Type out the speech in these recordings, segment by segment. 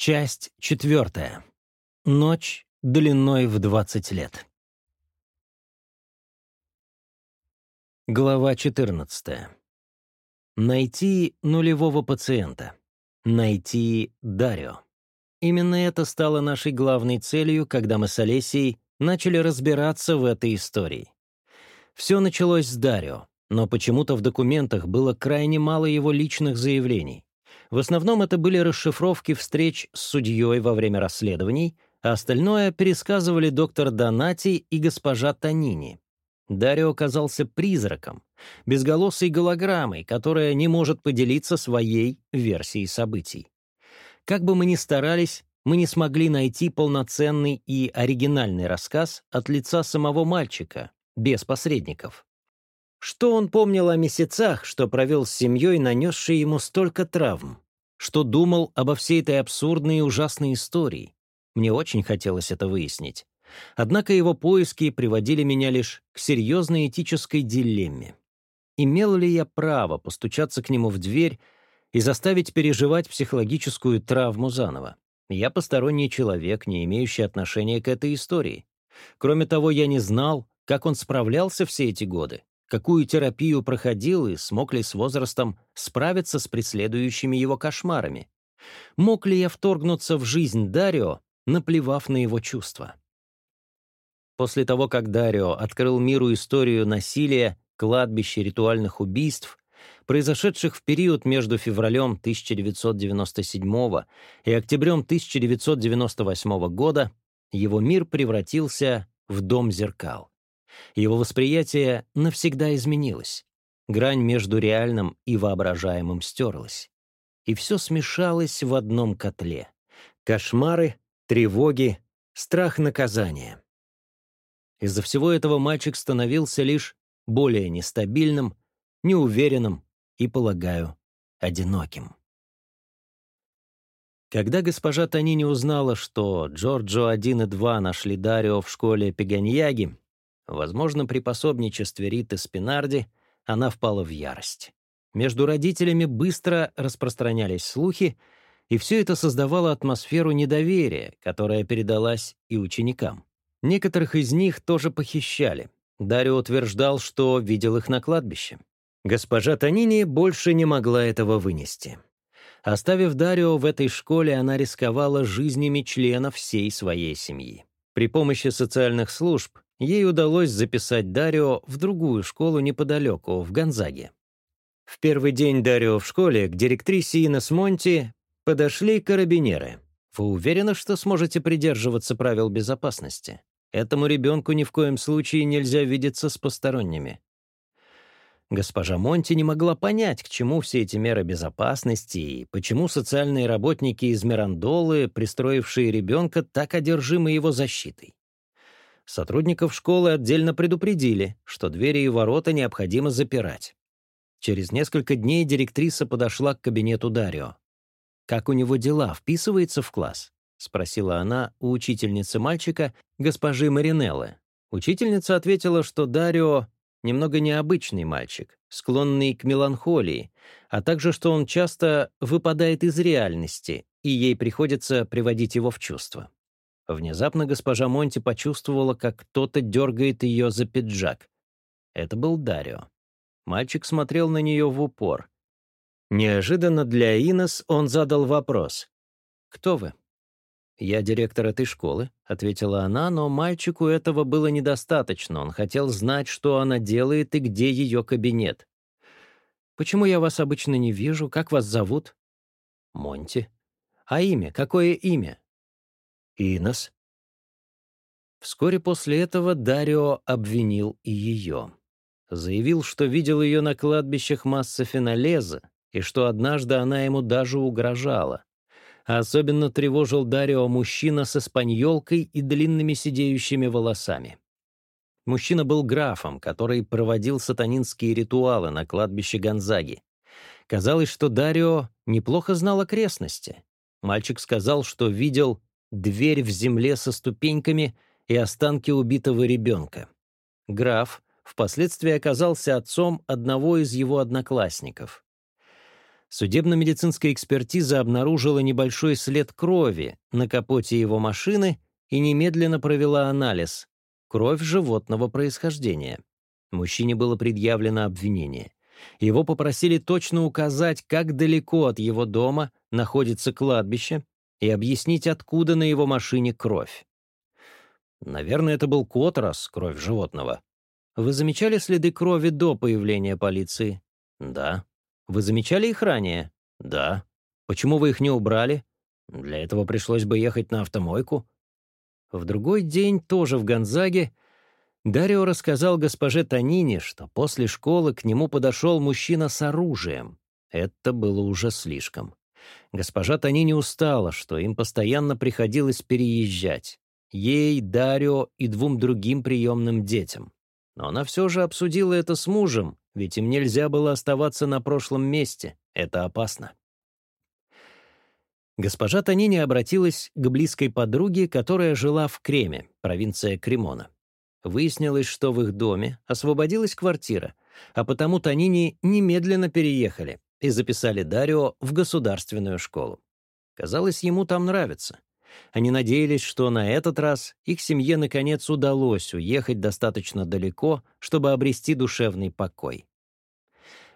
Часть четвертая. Ночь длиной в 20 лет. Глава 14. Найти нулевого пациента. Найти Дарио. Именно это стало нашей главной целью, когда мы с Олесей начали разбираться в этой истории. Все началось с Дарио, но почему-то в документах было крайне мало его личных заявлений. В основном это были расшифровки встреч с судьей во время расследований, а остальное пересказывали доктор Донати и госпожа Танини. Дарио оказался призраком, безголосой голограммой, которая не может поделиться своей версией событий. Как бы мы ни старались, мы не смогли найти полноценный и оригинальный рассказ от лица самого мальчика, без посредников. Что он помнил о месяцах, что провел с семьей, нанесшей ему столько травм? Что думал обо всей этой абсурдной и ужасной истории? Мне очень хотелось это выяснить. Однако его поиски приводили меня лишь к серьезной этической дилемме. Имел ли я право постучаться к нему в дверь и заставить переживать психологическую травму заново? Я посторонний человек, не имеющий отношения к этой истории. Кроме того, я не знал, как он справлялся все эти годы какую терапию проходил и смог ли с возрастом справиться с преследующими его кошмарами. Мог ли я вторгнуться в жизнь Дарио, наплевав на его чувства? После того, как Дарио открыл миру историю насилия, кладбище ритуальных убийств, произошедших в период между февралем 1997 и октябрем 1998 года, его мир превратился в дом зеркал. Его восприятие навсегда изменилось. Грань между реальным и воображаемым стерлась. И все смешалось в одном котле. Кошмары, тревоги, страх наказания. Из-за всего этого мальчик становился лишь более нестабильным, неуверенным и, полагаю, одиноким. Когда госпожа Тони не узнала, что Джорджо 1 и 2 нашли Дарио в школе Пеганьяги, Возможно, при пособничестве Риты Спинарди она впала в ярость. Между родителями быстро распространялись слухи, и все это создавало атмосферу недоверия, которая передалась и ученикам. Некоторых из них тоже похищали. Дарио утверждал, что видел их на кладбище. Госпожа Танини больше не могла этого вынести. Оставив Дарио в этой школе, она рисковала жизнями членов всей своей семьи. При помощи социальных служб ей удалось записать Дарио в другую школу неподалеку, в Гонзаге. В первый день Дарио в школе к директрисе Инес Монти подошли карабинеры. «Вы уверены, что сможете придерживаться правил безопасности? Этому ребенку ни в коем случае нельзя видеться с посторонними». Госпожа Монти не могла понять, к чему все эти меры безопасности и почему социальные работники из Мирандолы, пристроившие ребенка, так одержимы его защитой. Сотрудников школы отдельно предупредили, что двери и ворота необходимо запирать. Через несколько дней директриса подошла к кабинету Дарио. «Как у него дела? Вписывается в класс?» — спросила она у учительницы мальчика, госпожи Маринеллы. Учительница ответила, что Дарио — немного необычный мальчик, склонный к меланхолии, а также что он часто выпадает из реальности, и ей приходится приводить его в чувство. Внезапно госпожа Монти почувствовала, как кто-то дергает ее за пиджак. Это был Дарио. Мальчик смотрел на нее в упор. Неожиданно для Инес он задал вопрос. «Кто вы?» «Я директор этой школы», — ответила она, но мальчику этого было недостаточно. Он хотел знать, что она делает и где ее кабинет. «Почему я вас обычно не вижу? Как вас зовут?» «Монти». «А имя? Какое имя?» Инес. Вскоре после этого Дарио обвинил и ее. Заявил, что видел ее на кладбищах масса Фенолеза и что однажды она ему даже угрожала. Особенно тревожил Дарио мужчина с испаньолкой и длинными сидеющими волосами. Мужчина был графом, который проводил сатанинские ритуалы на кладбище Гонзаги. Казалось, что Дарио неплохо знал окрестности. Мальчик сказал, что видел дверь в земле со ступеньками и останки убитого ребенка. Граф впоследствии оказался отцом одного из его одноклассников. Судебно-медицинская экспертиза обнаружила небольшой след крови на капоте его машины и немедленно провела анализ — кровь животного происхождения. Мужчине было предъявлено обвинение. Его попросили точно указать, как далеко от его дома находится кладбище, и объяснить, откуда на его машине кровь. Наверное, это был кот, раз кровь животного. Вы замечали следы крови до появления полиции? Да. Вы замечали их ранее? Да. Почему вы их не убрали? Для этого пришлось бы ехать на автомойку. В другой день, тоже в Гонзаге, Дарио рассказал госпоже Танини, что после школы к нему подошел мужчина с оружием. Это было уже слишком. Госпожа Танини устала, что им постоянно приходилось переезжать. Ей, Дарио и двум другим приемным детям. Но она все же обсудила это с мужем, ведь им нельзя было оставаться на прошлом месте. Это опасно. Госпожа Танини обратилась к близкой подруге, которая жила в Креме, провинция Кремона. Выяснилось, что в их доме освободилась квартира, а потому Танини немедленно переехали, и записали Дарио в государственную школу. Казалось, ему там нравится. Они надеялись, что на этот раз их семье наконец удалось уехать достаточно далеко, чтобы обрести душевный покой.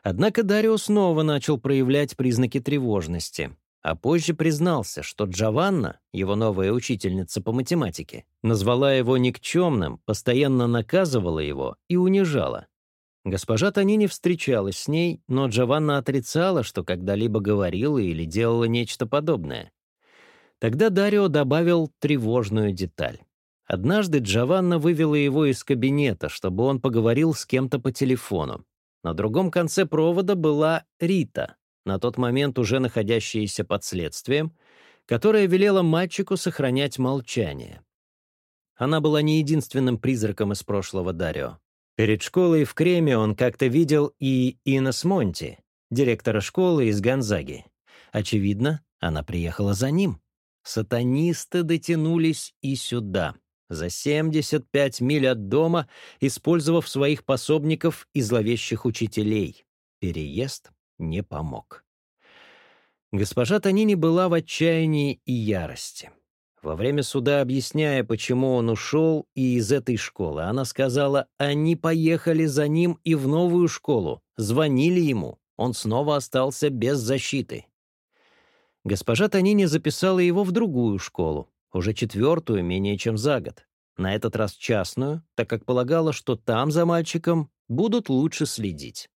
Однако Дарио снова начал проявлять признаки тревожности, а позже признался, что Джованна, его новая учительница по математике, назвала его никчемным, постоянно наказывала его и унижала. Госпожа Тони не встречалась с ней, но Джованна отрицала, что когда-либо говорила или делала нечто подобное. Тогда Дарио добавил тревожную деталь. Однажды Джованна вывела его из кабинета, чтобы он поговорил с кем-то по телефону. На другом конце провода была Рита, на тот момент уже находящаяся под следствием, которая велела мальчику сохранять молчание. Она была не единственным призраком из прошлого Дарио. Перед школой в Креме он как-то видел и Инес Монти, директора школы из Гонзаги. Очевидно, она приехала за ним. Сатанисты дотянулись и сюда, за 75 миль от дома, использовав своих пособников и зловещих учителей. Переезд не помог. Госпожа Танини была в отчаянии и ярости. Во время суда, объясняя, почему он ушел и из этой школы, она сказала, они поехали за ним и в новую школу, звонили ему, он снова остался без защиты. Госпожа Танини записала его в другую школу, уже четвертую менее чем за год, на этот раз частную, так как полагала, что там за мальчиком будут лучше следить.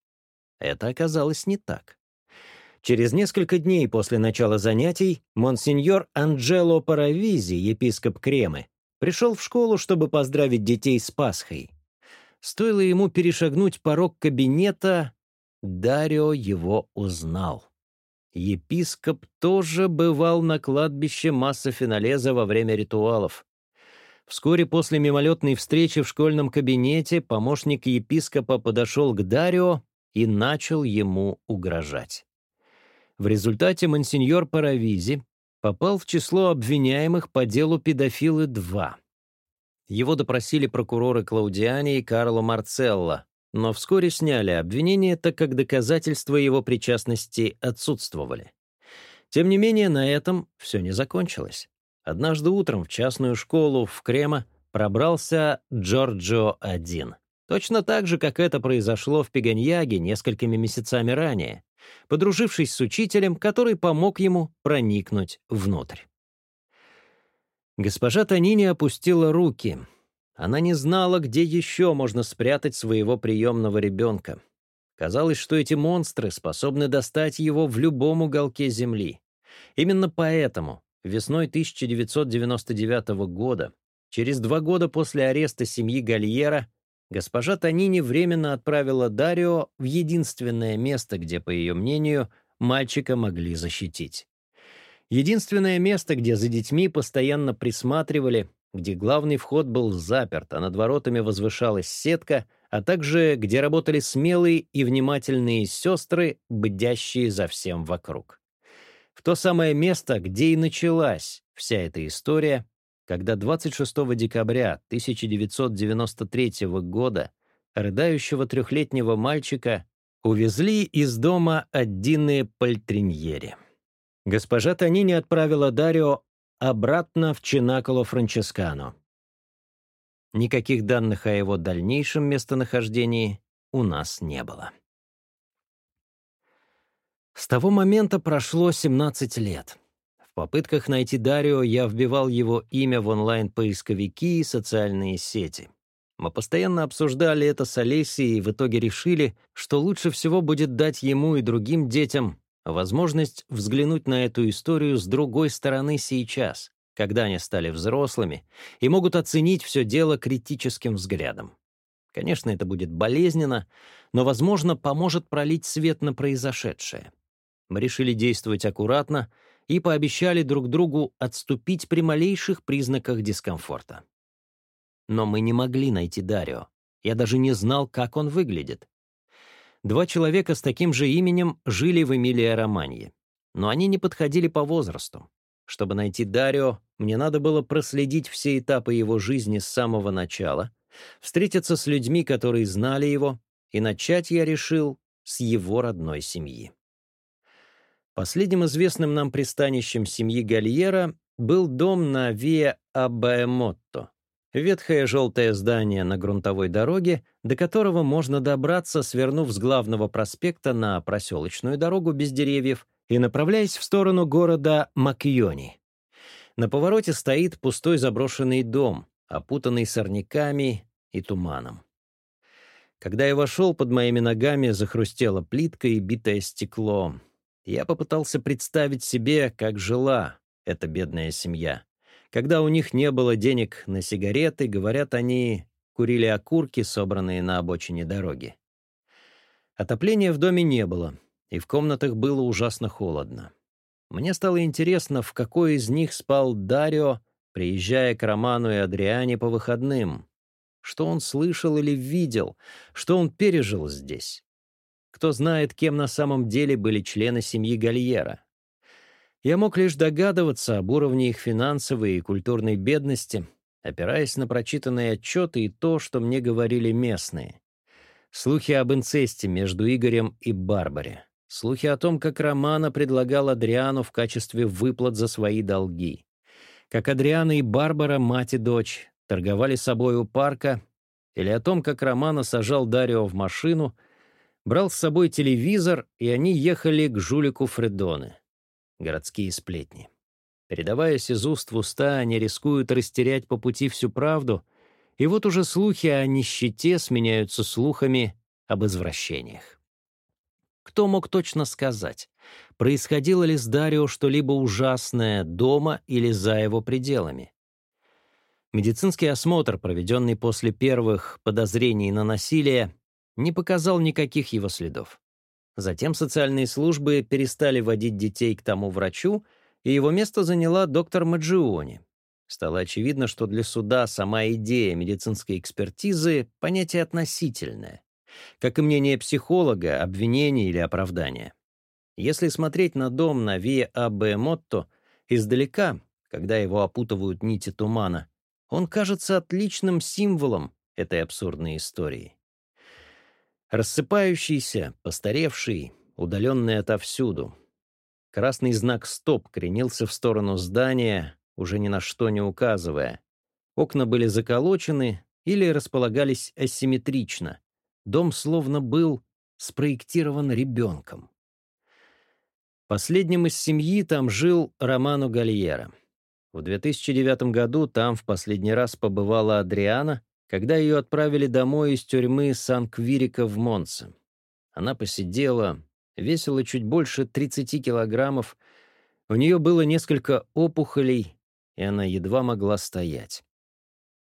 Это оказалось не так. Через несколько дней после начала занятий монсеньор Анджело Паравизи, епископ Кремы, пришел в школу, чтобы поздравить детей с Пасхой. Стоило ему перешагнуть порог кабинета, Дарио его узнал. Епископ тоже бывал на кладбище Масса Финалеза во время ритуалов. Вскоре после мимолетной встречи в школьном кабинете помощник епископа подошел к Дарио и начал ему угрожать. В результате монсеньор Паравизи попал в число обвиняемых по делу «Педофилы-2». Его допросили прокуроры Клаудиани и Карло Марцелло, но вскоре сняли обвинение, так как доказательства его причастности отсутствовали. Тем не менее, на этом все не закончилось. Однажды утром в частную школу в Крема пробрался Джорджо-1. Точно так же, как это произошло в Пеганьяге несколькими месяцами ранее подружившись с учителем, который помог ему проникнуть внутрь. Госпожа Танини опустила руки. Она не знала, где еще можно спрятать своего приемного ребенка. Казалось, что эти монстры способны достать его в любом уголке Земли. Именно поэтому весной 1999 года, через два года после ареста семьи Гальера, госпожа Танини временно отправила Дарио в единственное место, где, по ее мнению, мальчика могли защитить. Единственное место, где за детьми постоянно присматривали, где главный вход был заперт, а над воротами возвышалась сетка, а также где работали смелые и внимательные сестры, бдящие за всем вокруг. В то самое место, где и началась вся эта история, когда 26 декабря 1993 года рыдающего трехлетнего мальчика увезли из дома Аддины Пальтриньери. Госпожа Танини отправила Дарио обратно в Чинаколо Франческано. Никаких данных о его дальнейшем местонахождении у нас не было. С того момента прошло 17 лет попытках найти Дарио я вбивал его имя в онлайн-поисковики и социальные сети. Мы постоянно обсуждали это с Олесей и в итоге решили, что лучше всего будет дать ему и другим детям возможность взглянуть на эту историю с другой стороны сейчас, когда они стали взрослыми и могут оценить все дело критическим взглядом. Конечно, это будет болезненно, но, возможно, поможет пролить свет на произошедшее. Мы решили действовать аккуратно — и пообещали друг другу отступить при малейших признаках дискомфорта. Но мы не могли найти Дарио. Я даже не знал, как он выглядит. Два человека с таким же именем жили в Эмилия-Романье, но они не подходили по возрасту. Чтобы найти Дарио, мне надо было проследить все этапы его жизни с самого начала, встретиться с людьми, которые знали его, и начать я решил с его родной семьи. Последним известным нам пристанищем семьи Гальера был дом на Виа Абаэмотто, ветхое желтое здание на грунтовой дороге, до которого можно добраться, свернув с главного проспекта на проселочную дорогу без деревьев и направляясь в сторону города Макьони. На повороте стоит пустой заброшенный дом, опутанный сорняками и туманом. Когда я вошел, под моими ногами захрустело плитка и битое стекло, я попытался представить себе, как жила эта бедная семья. Когда у них не было денег на сигареты, говорят, они курили окурки, собранные на обочине дороги. Отопления в доме не было, и в комнатах было ужасно холодно. Мне стало интересно, в какой из них спал Дарио, приезжая к Роману и Адриане по выходным. Что он слышал или видел, что он пережил здесь кто знает, кем на самом деле были члены семьи Гальера. Я мог лишь догадываться об уровне их финансовой и культурной бедности, опираясь на прочитанные отчеты и то, что мне говорили местные. Слухи об инцесте между Игорем и Барбаре. Слухи о том, как Романа предлагал Адриану в качестве выплат за свои долги. Как Адриана и Барбара, мать и дочь, торговали собой у парка, или о том, как Романа сажал Дарио в машину — брал с собой телевизор, и они ехали к жулику Фредоне. Городские сплетни. Передаваясь из уст в уста, они рискуют растерять по пути всю правду, и вот уже слухи о нищете сменяются слухами об извращениях. Кто мог точно сказать, происходило ли с Дарио что-либо ужасное дома или за его пределами? Медицинский осмотр, проведенный после первых подозрений на насилие, не показал никаких его следов. Затем социальные службы перестали водить детей к тому врачу, и его место заняла доктор Маджиони. Стало очевидно, что для суда сама идея медицинской экспертизы — понятие относительное, как и мнение психолога, обвинение или оправдание. Если смотреть на дом на Виа Абе Мотто издалека, когда его опутывают нити тумана, он кажется отличным символом этой абсурдной истории. Рассыпающийся, постаревший, удаленный отовсюду. Красный знак «Стоп» кренился в сторону здания, уже ни на что не указывая. Окна были заколочены или располагались асимметрично. Дом словно был спроектирован ребенком. Последним из семьи там жил Роману Гальера. В 2009 году там в последний раз побывала Адриана, когда ее отправили домой из тюрьмы Сан-Квирика в Монце. Она посидела, весила чуть больше 30 килограммов, у нее было несколько опухолей, и она едва могла стоять.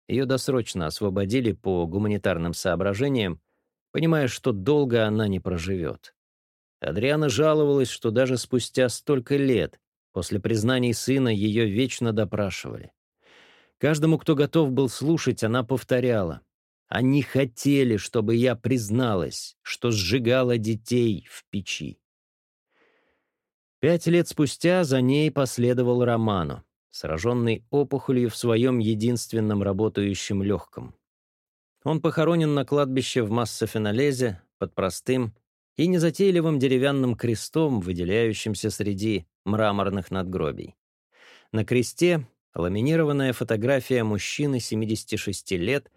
Ее досрочно освободили по гуманитарным соображениям, понимая, что долго она не проживет. Адриана жаловалась, что даже спустя столько лет после признаний сына ее вечно допрашивали. Каждому, кто готов был слушать, она повторяла. Они хотели, чтобы я призналась, что сжигала детей в печи. Пять лет спустя за ней последовал Романо, сраженный опухолью в своем единственном работающем легком. Он похоронен на кладбище в Массофиналезе под простым и незатейливым деревянным крестом, выделяющимся среди мраморных надгробий. На кресте Ламинированная фотография мужчины 76 лет,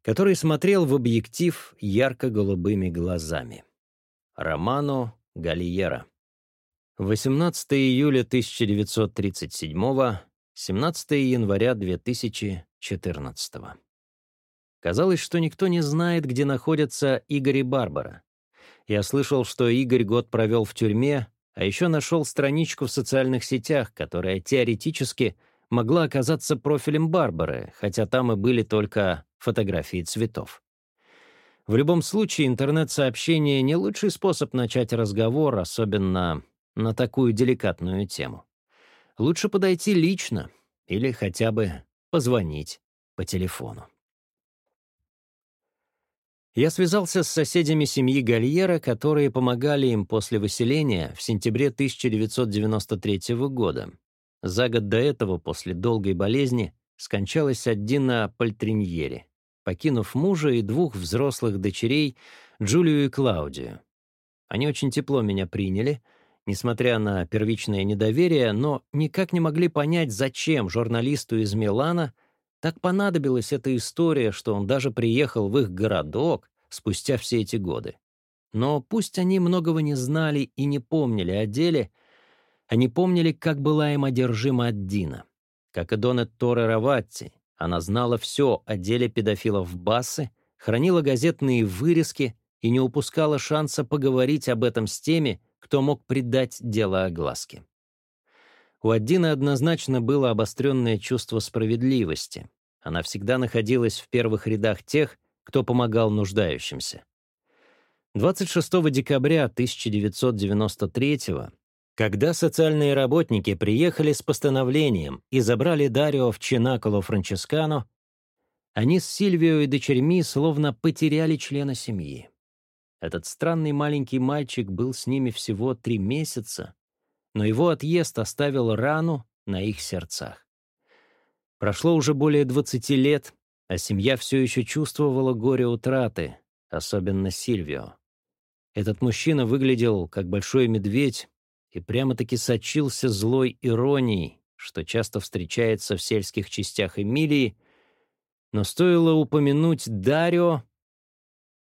который смотрел в объектив ярко-голубыми глазами. Романо Галиера. 18 июля 1937, 17 января 2014. Казалось, что никто не знает, где находятся Игорь и Барбара. Я слышал, что Игорь год провел в тюрьме, а еще нашел страничку в социальных сетях, которая теоретически — могла оказаться профилем Барбары, хотя там и были только фотографии цветов. В любом случае, интернет-сообщение — не лучший способ начать разговор, особенно на такую деликатную тему. Лучше подойти лично или хотя бы позвонить по телефону. Я связался с соседями семьи Гальера, которые помогали им после выселения в сентябре 1993 года, за год до этого, после долгой болезни, скончалась Аддина Пальтриньери, покинув мужа и двух взрослых дочерей, Джулию и Клаудию. Они очень тепло меня приняли, несмотря на первичное недоверие, но никак не могли понять, зачем журналисту из Милана так понадобилась эта история, что он даже приехал в их городок спустя все эти годы. Но пусть они многого не знали и не помнили о деле — они помнили, как была им одержима от Дина. Как и Донет Торе Раватти, она знала все о деле педофилов в Бассе, хранила газетные вырезки и не упускала шанса поговорить об этом с теми, кто мог придать дело огласке. У Аддины однозначно было обостренное чувство справедливости. Она всегда находилась в первых рядах тех, кто помогал нуждающимся. 26 декабря 1993 года. Когда социальные работники приехали с постановлением и забрали Дарио в Чинаколо Франческано, они с Сильвио и дочерьми словно потеряли члена семьи. Этот странный маленький мальчик был с ними всего три месяца, но его отъезд оставил рану на их сердцах. Прошло уже более 20 лет, а семья все еще чувствовала горе утраты, особенно Сильвио. Этот мужчина выглядел как большой медведь, и прямо-таки сочился злой иронией, что часто встречается в сельских частях Эмилии, но стоило упомянуть Дарио,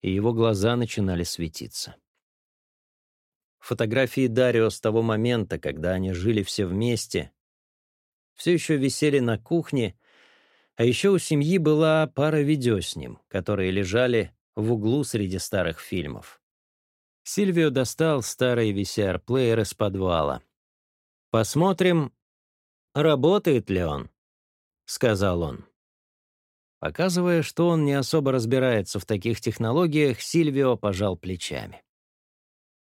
и его глаза начинали светиться. Фотографии Дарио с того момента, когда они жили все вместе, все еще висели на кухне, а еще у семьи была пара видео с ним, которые лежали в углу среди старых фильмов. Сильвио достал старый VCR-плеер из подвала. «Посмотрим, работает ли он», — сказал он. Показывая, что он не особо разбирается в таких технологиях, Сильвио пожал плечами.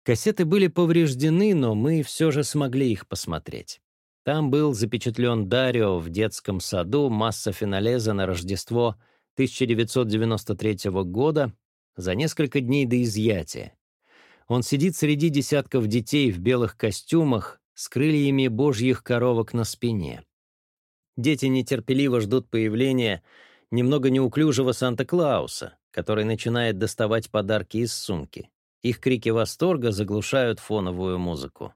Кассеты были повреждены, но мы все же смогли их посмотреть. Там был запечатлен Дарио в детском саду, масса финалеза на Рождество 1993 года за несколько дней до изъятия, он сидит среди десятков детей в белых костюмах с крыльями божьих коровок на спине. Дети нетерпеливо ждут появления немного неуклюжего Санта-Клауса, который начинает доставать подарки из сумки. Их крики восторга заглушают фоновую музыку.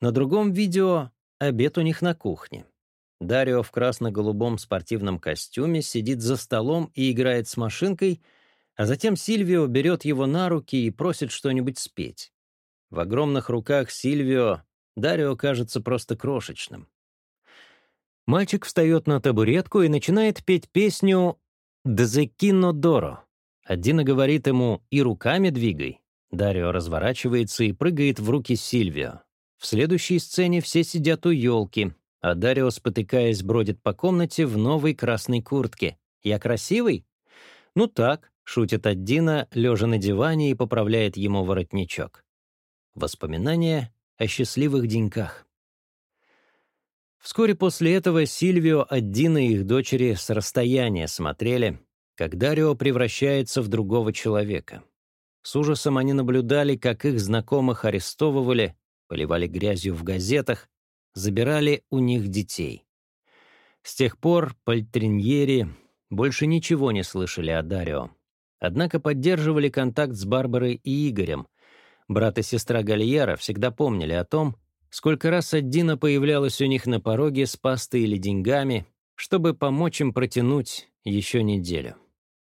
На другом видео обед у них на кухне. Дарио в красно-голубом спортивном костюме сидит за столом и играет с машинкой — а затем Сильвио берет его на руки и просит что-нибудь спеть. В огромных руках Сильвио Дарио кажется просто крошечным. Мальчик встает на табуретку и начинает петь песню Дзекино Доро». Адина говорит ему «И руками двигай». Дарио разворачивается и прыгает в руки Сильвио. В следующей сцене все сидят у елки, а Дарио, спотыкаясь, бродит по комнате в новой красной куртке. «Я красивый?» «Ну так», Шутит Аддина, лежа на диване и поправляет ему воротничок. Воспоминания о счастливых деньках. Вскоре после этого Сильвио, Аддина и их дочери с расстояния смотрели, как Дарио превращается в другого человека. С ужасом они наблюдали, как их знакомых арестовывали, поливали грязью в газетах, забирали у них детей. С тех пор Пальтриньери больше ничего не слышали о Дарио. Однако поддерживали контакт с Барбарой и Игорем. Брат и сестра Гальяра всегда помнили о том, сколько раз Аддина появлялась у них на пороге с пастой или деньгами, чтобы помочь им протянуть еще неделю.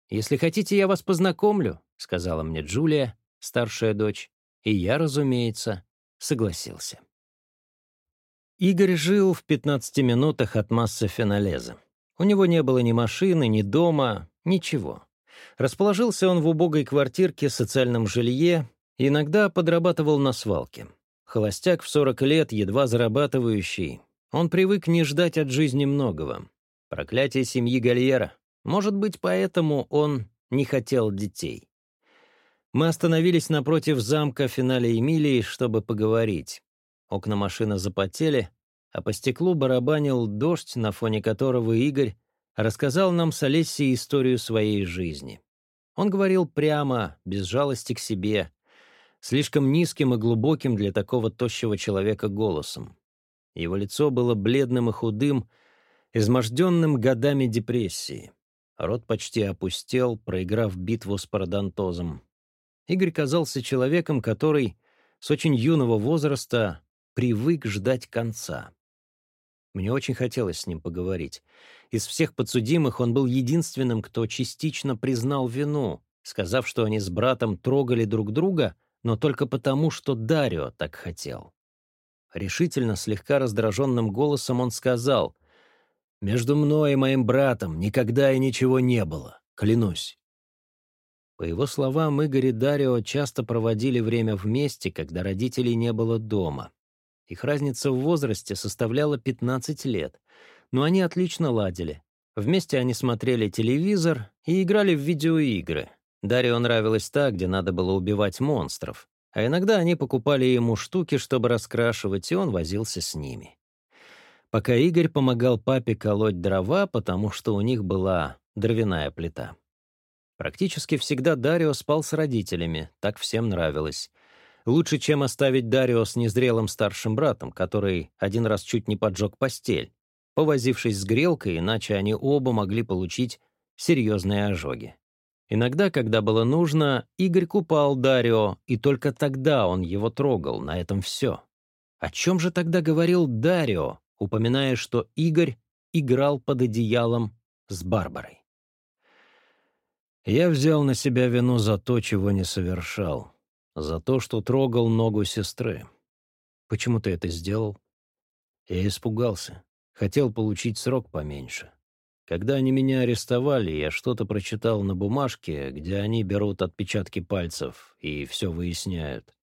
«Если хотите, я вас познакомлю», — сказала мне Джулия, старшая дочь, и я, разумеется, согласился. Игорь жил в 15 минутах от массы Феналеза. У него не было ни машины, ни дома, ничего. Расположился он в убогой квартирке в социальном жилье, иногда подрабатывал на свалке. Холостяк в 40 лет, едва зарабатывающий. Он привык не ждать от жизни многого. Проклятие семьи Гальера. Может быть, поэтому он не хотел детей. Мы остановились напротив замка в финале Эмилии, чтобы поговорить. Окна машины запотели, а по стеклу барабанил дождь, на фоне которого Игорь рассказал нам с Олесей историю своей жизни. Он говорил прямо, без жалости к себе, слишком низким и глубоким для такого тощего человека голосом. Его лицо было бледным и худым, изможденным годами депрессии. Рот почти опустел, проиграв битву с парадонтозом. Игорь казался человеком, который с очень юного возраста привык ждать конца. Мне очень хотелось с ним поговорить. Из всех подсудимых он был единственным, кто частично признал вину, сказав, что они с братом трогали друг друга, но только потому, что Дарио так хотел. Решительно, слегка раздраженным голосом он сказал, «Между мной и моим братом никогда и ничего не было, клянусь». По его словам, Игорь и Дарио часто проводили время вместе, когда родителей не было дома. Их разница в возрасте составляла 15 лет, но они отлично ладили. Вместе они смотрели телевизор и играли в видеоигры. Дарио нравилось та, где надо было убивать монстров, а иногда они покупали ему штуки, чтобы раскрашивать, и он возился с ними. Пока Игорь помогал папе колоть дрова, потому что у них была дровяная плита. Практически всегда Дарио спал с родителями, так всем нравилось. Лучше, чем оставить Дарио с незрелым старшим братом, который один раз чуть не поджег постель, повозившись с грелкой, иначе они оба могли получить серьезные ожоги. Иногда, когда было нужно, Игорь купал Дарио, и только тогда он его трогал, на этом все. О чем же тогда говорил Дарио, упоминая, что Игорь играл под одеялом с Барбарой? «Я взял на себя вину за то, чего не совершал», за то, что трогал ногу сестры. Почему ты это сделал? Я испугался. Хотел получить срок поменьше. Когда они меня арестовали, я что-то прочитал на бумажке, где они берут отпечатки пальцев и все выясняют.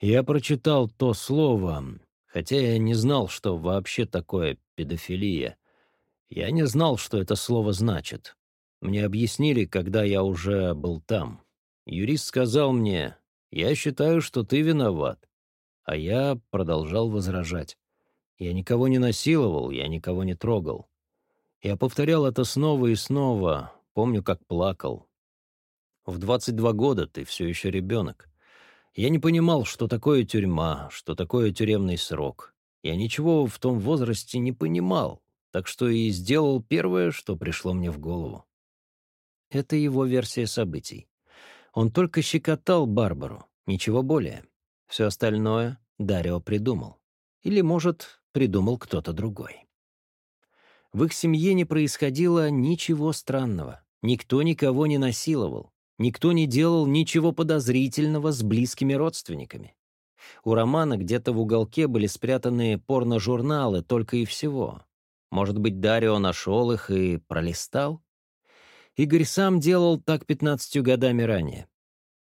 Я прочитал то слово, хотя я не знал, что вообще такое педофилия. Я не знал, что это слово значит. Мне объяснили, когда я уже был там. Юрист сказал мне, я считаю, что ты виноват. А я продолжал возражать. Я никого не насиловал, я никого не трогал. Я повторял это снова и снова, помню, как плакал. В 22 года ты все еще ребенок. Я не понимал, что такое тюрьма, что такое тюремный срок. Я ничего в том возрасте не понимал, так что и сделал первое, что пришло мне в голову. Это его версия событий. Он только щекотал Барбару, ничего более. Все остальное Дарио придумал. Или, может, придумал кто-то другой. В их семье не происходило ничего странного. Никто никого не насиловал. Никто не делал ничего подозрительного с близкими родственниками. У Романа где-то в уголке были спрятаны порножурналы только и всего. Может быть, Дарио нашел их и пролистал? Игорь сам делал так 15 годами ранее.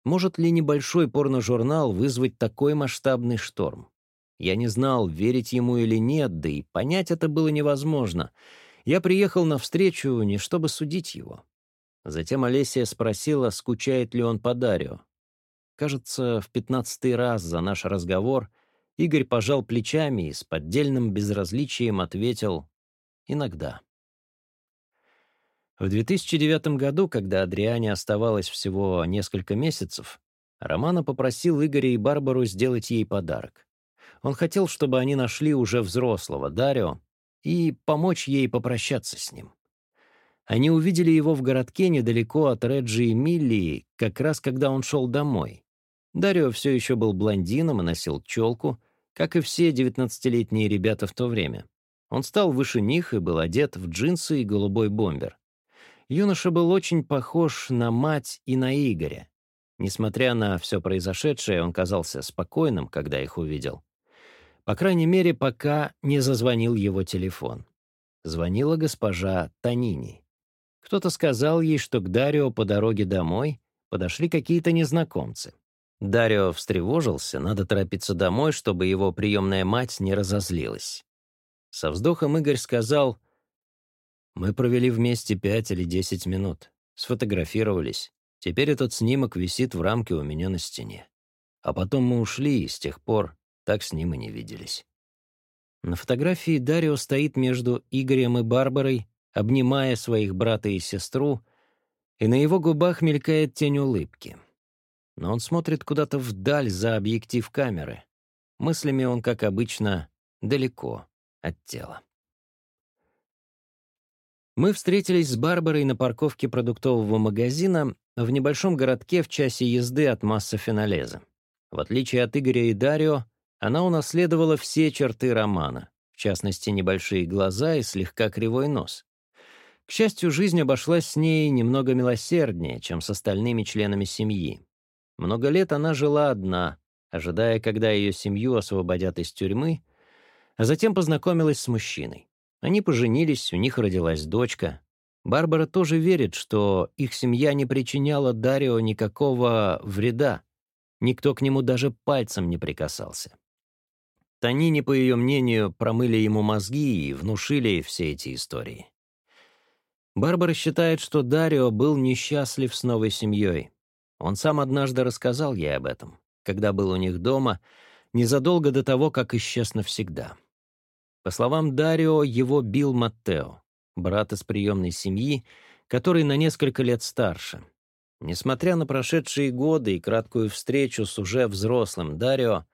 Может ли небольшой порножурнал вызвать такой масштабный шторм? Я не знал, верить ему или нет, да и понять это было невозможно. Я приехал на встречу не чтобы судить его. Затем Олеся спросила, скучает ли он по Дарио. Кажется, в пятнадцатый раз за наш разговор Игорь пожал плечами и с поддельным безразличием ответил «Иногда». В 2009 году, когда Адриане оставалось всего несколько месяцев, Романа попросил Игоря и Барбару сделать ей подарок. Он хотел, чтобы они нашли уже взрослого Дарио и помочь ей попрощаться с ним. Они увидели его в городке недалеко от Реджи и Миллии, как раз когда он шел домой. Дарио все еще был блондином и носил челку, как и все 19-летние ребята в то время. Он стал выше них и был одет в джинсы и голубой бомбер. Юноша был очень похож на мать и на Игоря. Несмотря на все произошедшее, он казался спокойным, когда их увидел. По крайней мере, пока не зазвонил его телефон. Звонила госпожа Танини. Кто-то сказал ей, что к Дарио по дороге домой подошли какие-то незнакомцы. Дарио встревожился, надо торопиться домой, чтобы его приемная мать не разозлилась. Со вздохом Игорь сказал — мы провели вместе пять или десять минут, сфотографировались. Теперь этот снимок висит в рамке у меня на стене. А потом мы ушли, и с тех пор так с ним и не виделись. На фотографии Дарио стоит между Игорем и Барбарой, обнимая своих брата и сестру, и на его губах мелькает тень улыбки. Но он смотрит куда-то вдаль за объектив камеры. Мыслями он, как обычно, далеко от тела. Мы встретились с Барбарой на парковке продуктового магазина в небольшом городке в часе езды от масса Финалеза. В отличие от Игоря и Дарио, она унаследовала все черты романа, в частности, небольшие глаза и слегка кривой нос. К счастью, жизнь обошлась с ней немного милосерднее, чем с остальными членами семьи. Много лет она жила одна, ожидая, когда ее семью освободят из тюрьмы, а затем познакомилась с мужчиной. Они поженились, у них родилась дочка. Барбара тоже верит, что их семья не причиняла Дарио никакого вреда. Никто к нему даже пальцем не прикасался. Танини, по ее мнению, промыли ему мозги и внушили все эти истории. Барбара считает, что Дарио был несчастлив с новой семьей. Он сам однажды рассказал ей об этом, когда был у них дома, незадолго до того, как исчез навсегда. По словам Дарио, его бил Маттео, брат из приемной семьи, который на несколько лет старше. Несмотря на прошедшие годы и краткую встречу с уже взрослым Дарио,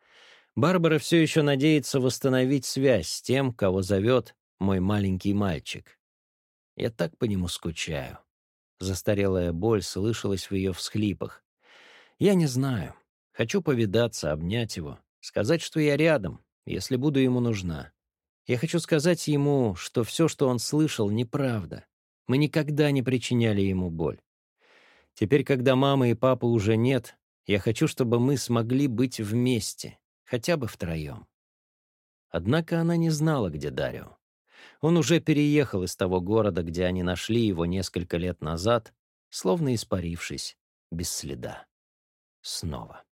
Барбара все еще надеется восстановить связь с тем, кого зовет мой маленький мальчик. Я так по нему скучаю. Застарелая боль слышалась в ее всхлипах. Я не знаю. Хочу повидаться, обнять его, сказать, что я рядом, если буду ему нужна. Я хочу сказать ему, что все, что он слышал, неправда. Мы никогда не причиняли ему боль. Теперь, когда мамы и папы уже нет, я хочу, чтобы мы смогли быть вместе, хотя бы втроем. Однако она не знала, где Дарио. Он уже переехал из того города, где они нашли его несколько лет назад, словно испарившись, без следа. Снова.